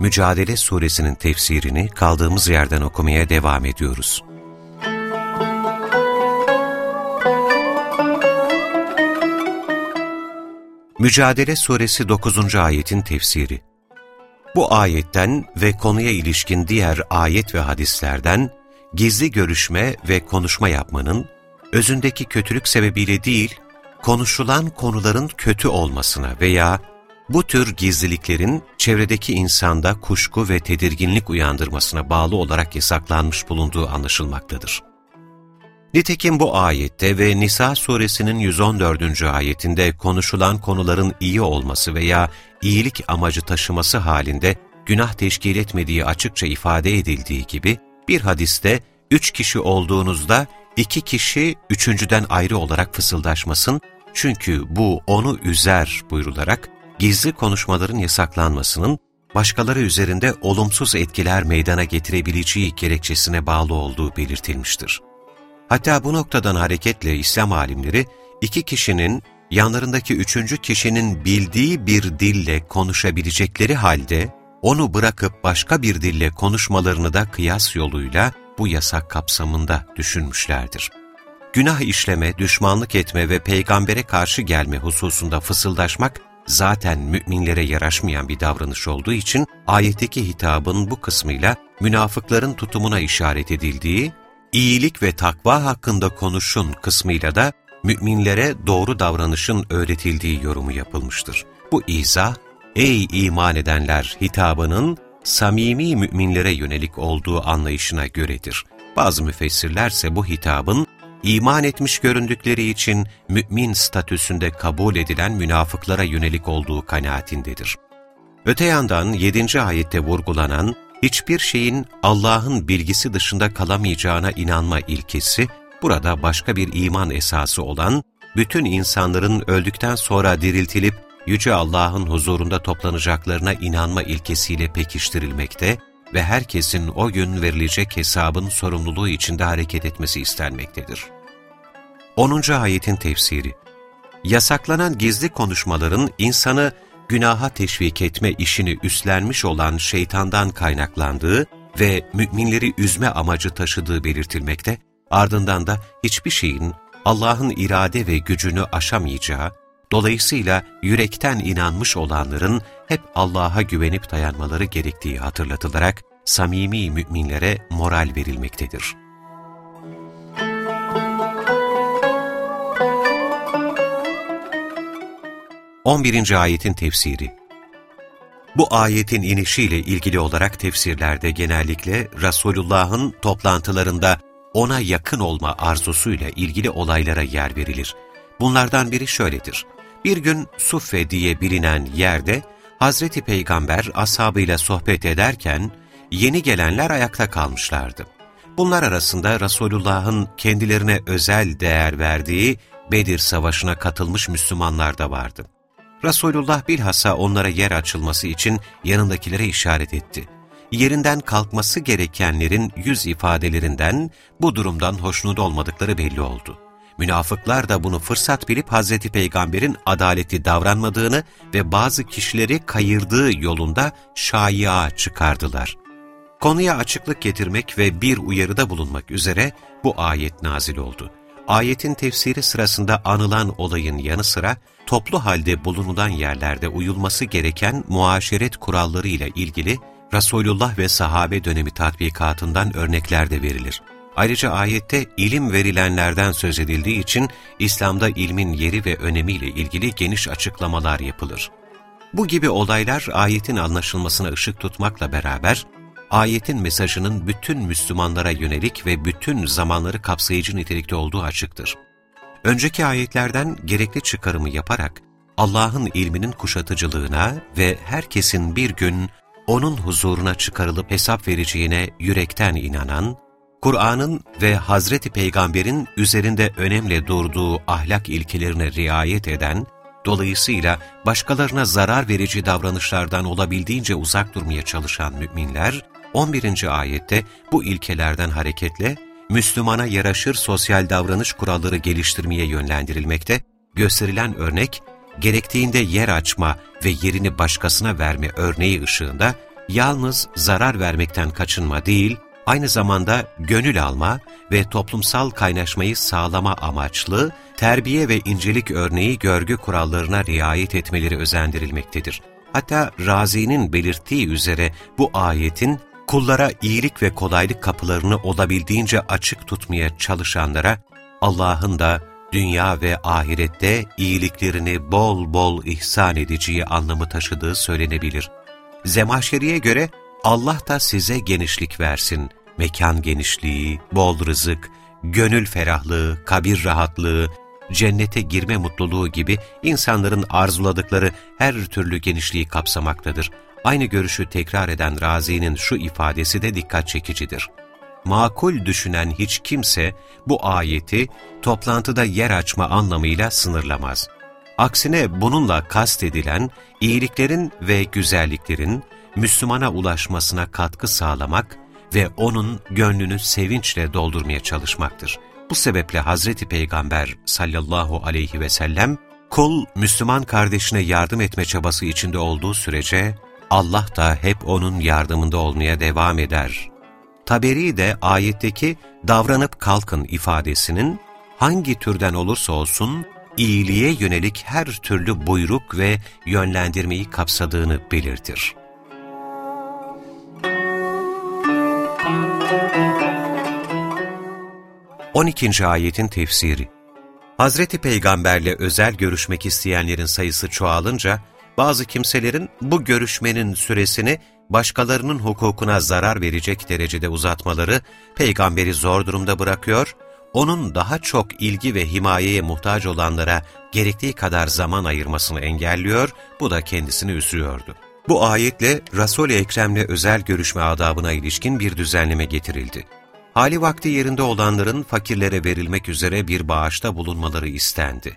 Mücadele Suresinin tefsirini kaldığımız yerden okumaya devam ediyoruz. Mücadele Suresi 9. ayetin tefsiri Bu ayetten ve konuya ilişkin diğer ayet ve hadislerden gizli görüşme ve konuşma yapmanın, özündeki kötülük sebebiyle değil, konuşulan konuların kötü olmasına veya bu tür gizliliklerin çevredeki insanda kuşku ve tedirginlik uyandırmasına bağlı olarak yasaklanmış bulunduğu anlaşılmaktadır. Nitekim bu ayette ve Nisa suresinin 114. ayetinde konuşulan konuların iyi olması veya iyilik amacı taşıması halinde günah teşkil etmediği açıkça ifade edildiği gibi, bir hadiste üç kişi olduğunuzda iki kişi üçüncüden ayrı olarak fısıldaşmasın, çünkü bu onu üzer buyrularak, gizli konuşmaların yasaklanmasının, başkaları üzerinde olumsuz etkiler meydana getirebileceği gerekçesine bağlı olduğu belirtilmiştir. Hatta bu noktadan hareketle İslam alimleri, iki kişinin yanlarındaki üçüncü kişinin bildiği bir dille konuşabilecekleri halde, onu bırakıp başka bir dille konuşmalarını da kıyas yoluyla bu yasak kapsamında düşünmüşlerdir. Günah işleme, düşmanlık etme ve peygambere karşı gelme hususunda fısıldaşmak, zaten müminlere yaraşmayan bir davranış olduğu için ayetteki hitabın bu kısmıyla münafıkların tutumuna işaret edildiği, iyilik ve takva hakkında konuşun kısmıyla da müminlere doğru davranışın öğretildiği yorumu yapılmıştır. Bu izah, ey iman edenler hitabının samimi müminlere yönelik olduğu anlayışına göredir. Bazı müfessirlerse bu hitabın iman etmiş göründükleri için mümin statüsünde kabul edilen münafıklara yönelik olduğu kanaatindedir. Öte yandan 7. ayette vurgulanan hiçbir şeyin Allah'ın bilgisi dışında kalamayacağına inanma ilkesi, burada başka bir iman esası olan, bütün insanların öldükten sonra diriltilip Yüce Allah'ın huzurunda toplanacaklarına inanma ilkesiyle pekiştirilmekte ve herkesin o gün verilecek hesabın sorumluluğu içinde hareket etmesi istenmektedir. 10. Ayetin Tefsiri Yasaklanan gizli konuşmaların insanı günaha teşvik etme işini üstlenmiş olan şeytandan kaynaklandığı ve müminleri üzme amacı taşıdığı belirtilmekte, ardından da hiçbir şeyin Allah'ın irade ve gücünü aşamayacağı, dolayısıyla yürekten inanmış olanların hep Allah'a güvenip dayanmaları gerektiği hatırlatılarak samimi müminlere moral verilmektedir. 11. ayetin tefsiri Bu ayetin inişiyle ilgili olarak tefsirlerde genellikle Resulullah'ın toplantılarında ona yakın olma arzusuyla ilgili olaylara yer verilir. Bunlardan biri şöyledir. Bir gün Suffe diye bilinen yerde Hazreti Peygamber ashabıyla sohbet ederken yeni gelenler ayakta kalmışlardı. Bunlar arasında Resulullah'ın kendilerine özel değer verdiği Bedir Savaşı'na katılmış Müslümanlar da vardı. Resulullah bilhassa onlara yer açılması için yanındakilere işaret etti. Yerinden kalkması gerekenlerin yüz ifadelerinden bu durumdan hoşnut olmadıkları belli oldu. Münafıklar da bunu fırsat bilip Hz. Peygamber'in adaleti davranmadığını ve bazı kişileri kayırdığı yolunda şaya çıkardılar. Konuya açıklık getirmek ve bir uyarıda bulunmak üzere bu ayet nazil oldu. Ayetin tefsiri sırasında anılan olayın yanı sıra toplu halde bulunulan yerlerde uyulması gereken muaşeret kuralları ile ilgili Resulullah ve sahabe dönemi tatbikatından örnekler de verilir. Ayrıca ayette ilim verilenlerden söz edildiği için İslam'da ilmin yeri ve önemiyle ilgili geniş açıklamalar yapılır. Bu gibi olaylar ayetin anlaşılmasına ışık tutmakla beraber, ayetin mesajının bütün Müslümanlara yönelik ve bütün zamanları kapsayıcı nitelikte olduğu açıktır. Önceki ayetlerden gerekli çıkarımı yaparak Allah'ın ilminin kuşatıcılığına ve herkesin bir gün O'nun huzuruna çıkarılıp hesap vereceğine yürekten inanan, Kur'an'ın ve Hazreti Peygamber'in üzerinde önemli durduğu ahlak ilkelerine riayet eden, dolayısıyla başkalarına zarar verici davranışlardan olabildiğince uzak durmaya çalışan müminler, 11. ayette bu ilkelerden hareketle Müslümana yaraşır sosyal davranış kuralları geliştirmeye yönlendirilmekte, gösterilen örnek, gerektiğinde yer açma ve yerini başkasına verme örneği ışığında, yalnız zarar vermekten kaçınma değil, aynı zamanda gönül alma ve toplumsal kaynaşmayı sağlama amaçlı, terbiye ve incelik örneği görgü kurallarına riayet etmeleri özendirilmektedir. Hatta Razi'nin belirttiği üzere bu ayetin kullara iyilik ve kolaylık kapılarını olabildiğince açık tutmaya çalışanlara Allah'ın da dünya ve ahirette iyiliklerini bol bol ihsan edeceği anlamı taşıdığı söylenebilir. Zemahşeri'ye göre Allah da size genişlik versin, mekan genişliği, bol rızık, gönül ferahlığı, kabir rahatlığı, cennete girme mutluluğu gibi insanların arzuladıkları her türlü genişliği kapsamaktadır. Aynı görüşü tekrar eden Razi'nin şu ifadesi de dikkat çekicidir. Makul düşünen hiç kimse bu ayeti toplantıda yer açma anlamıyla sınırlamaz. Aksine bununla kastedilen iyiliklerin ve güzelliklerin Müslümana ulaşmasına katkı sağlamak ve onun gönlünü sevinçle doldurmaya çalışmaktır. Bu sebeple Hazreti Peygamber sallallahu aleyhi ve sellem, kul Müslüman kardeşine yardım etme çabası içinde olduğu sürece, Allah da hep onun yardımında olmaya devam eder. Taberi de ayetteki davranıp kalkın ifadesinin hangi türden olursa olsun iyiliğe yönelik her türlü buyruk ve yönlendirmeyi kapsadığını belirtir. 12. ayetin tefsiri Hazreti Peygamberle özel görüşmek isteyenlerin sayısı çoğalınca, bazı kimselerin bu görüşmenin süresini başkalarının hukukuna zarar verecek derecede uzatmaları peygamberi zor durumda bırakıyor, onun daha çok ilgi ve himayeye muhtaç olanlara gerektiği kadar zaman ayırmasını engelliyor, bu da kendisini üzüyordu. Bu ayetle Resul-i Ekrem'le özel görüşme adabına ilişkin bir düzenleme getirildi. Hali vakti yerinde olanların fakirlere verilmek üzere bir bağışta bulunmaları istendi.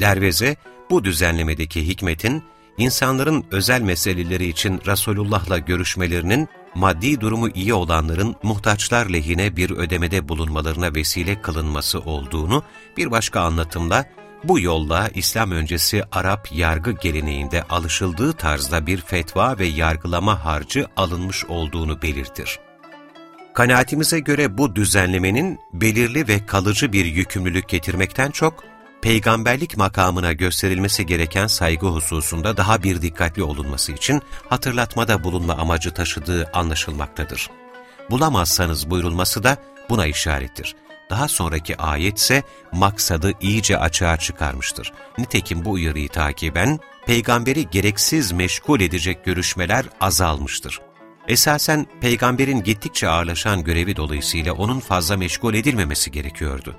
Derveze, bu düzenlemedeki hikmetin, insanların özel meseleleri için Resulullah'la görüşmelerinin, maddi durumu iyi olanların muhtaçlar lehine bir ödemede bulunmalarına vesile kılınması olduğunu, bir başka anlatımla, bu yolla İslam öncesi Arap yargı geleneğinde alışıldığı tarzda bir fetva ve yargılama harcı alınmış olduğunu belirtir. Kanaatimize göre bu düzenlemenin belirli ve kalıcı bir yükümlülük getirmekten çok, peygamberlik makamına gösterilmesi gereken saygı hususunda daha bir dikkatli olunması için hatırlatmada bulunma amacı taşıdığı anlaşılmaktadır. Bulamazsanız buyurulması da buna işarettir. Daha sonraki ayet ise maksadı iyice açığa çıkarmıştır. Nitekim bu uyarıyı takiben, peygamberi gereksiz meşgul edecek görüşmeler azalmıştır. Esasen peygamberin gittikçe ağırlaşan görevi dolayısıyla onun fazla meşgul edilmemesi gerekiyordu.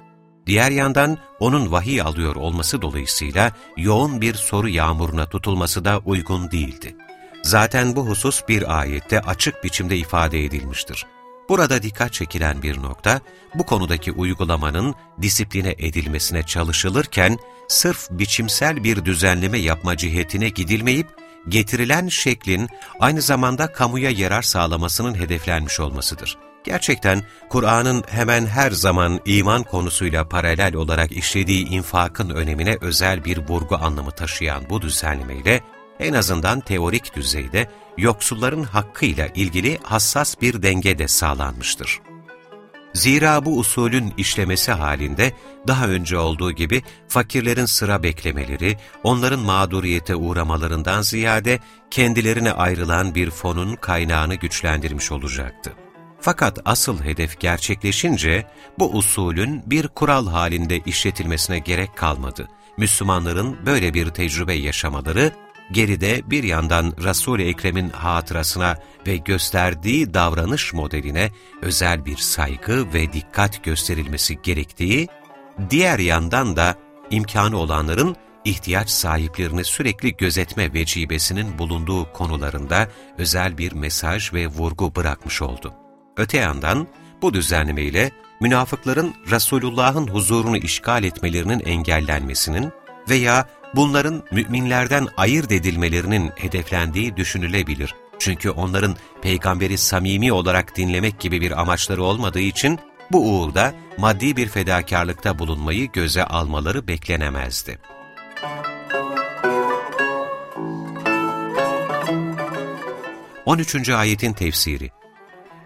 Diğer yandan onun vahiy alıyor olması dolayısıyla yoğun bir soru yağmuruna tutulması da uygun değildi. Zaten bu husus bir ayette açık biçimde ifade edilmiştir. Burada dikkat çekilen bir nokta, bu konudaki uygulamanın disipline edilmesine çalışılırken, sırf biçimsel bir düzenleme yapma cihetine gidilmeyip, getirilen şeklin aynı zamanda kamuya yarar sağlamasının hedeflenmiş olmasıdır. Gerçekten Kur'an'ın hemen her zaman iman konusuyla paralel olarak işlediği infakın önemine özel bir vurgu anlamı taşıyan bu düzenlemeyle en azından teorik düzeyde yoksulların hakkıyla ilgili hassas bir denge de sağlanmıştır. Zira bu usulün işlemesi halinde daha önce olduğu gibi fakirlerin sıra beklemeleri, onların mağduriyete uğramalarından ziyade kendilerine ayrılan bir fonun kaynağını güçlendirmiş olacaktı. Fakat asıl hedef gerçekleşince bu usulün bir kural halinde işletilmesine gerek kalmadı. Müslümanların böyle bir tecrübe yaşamaları geride bir yandan Resul-i Ekrem'in hatırasına ve gösterdiği davranış modeline özel bir saygı ve dikkat gösterilmesi gerektiği, diğer yandan da imkanı olanların ihtiyaç sahiplerini sürekli gözetme vecibesinin bulunduğu konularında özel bir mesaj ve vurgu bırakmış oldu. Öte yandan bu düzenlemeyle münafıkların Resulullah'ın huzurunu işgal etmelerinin engellenmesinin veya bunların müminlerden ayırt edilmelerinin hedeflendiği düşünülebilir. Çünkü onların peygamberi samimi olarak dinlemek gibi bir amaçları olmadığı için bu uğurda maddi bir fedakarlıkta bulunmayı göze almaları beklenemezdi. 13. ayetin tefsiri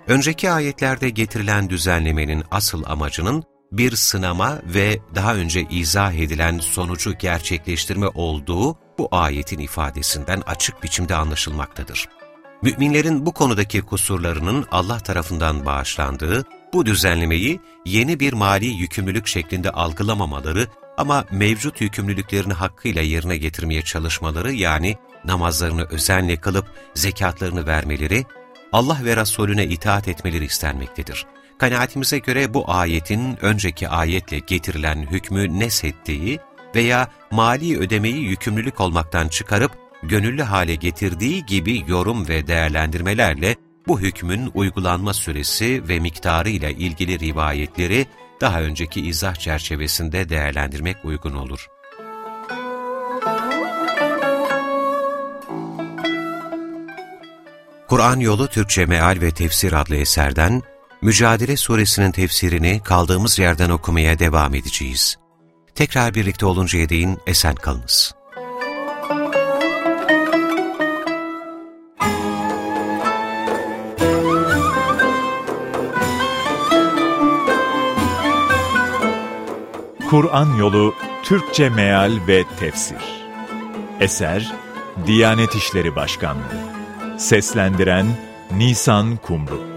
Önceki ayetlerde getirilen düzenlemenin asıl amacının bir sınama ve daha önce izah edilen sonucu gerçekleştirme olduğu bu ayetin ifadesinden açık biçimde anlaşılmaktadır. Müminlerin bu konudaki kusurlarının Allah tarafından bağışlandığı, bu düzenlemeyi yeni bir mali yükümlülük şeklinde algılamamaları ama mevcut yükümlülüklerini hakkıyla yerine getirmeye çalışmaları yani namazlarını özenle kılıp zekatlarını vermeleri, Allah ve Resulüne itaat etmeleri istenmektedir. Kanaatimize göre bu ayetin önceki ayetle getirilen hükmü neshettiği veya mali ödemeyi yükümlülük olmaktan çıkarıp gönüllü hale getirdiği gibi yorum ve değerlendirmelerle bu hükmün uygulanma süresi ve miktarı ile ilgili rivayetleri daha önceki izah çerçevesinde değerlendirmek uygun olur. Kur'an Yolu Türkçe Meal ve Tefsir adlı eserden Mücadele Suresinin tefsirini kaldığımız yerden okumaya devam edeceğiz. Tekrar birlikte oluncaya değin esen kalınız. Kur'an Yolu Türkçe Meal ve Tefsir Eser Diyanet İşleri Başkanlığı Seslendiren Nisan Kumru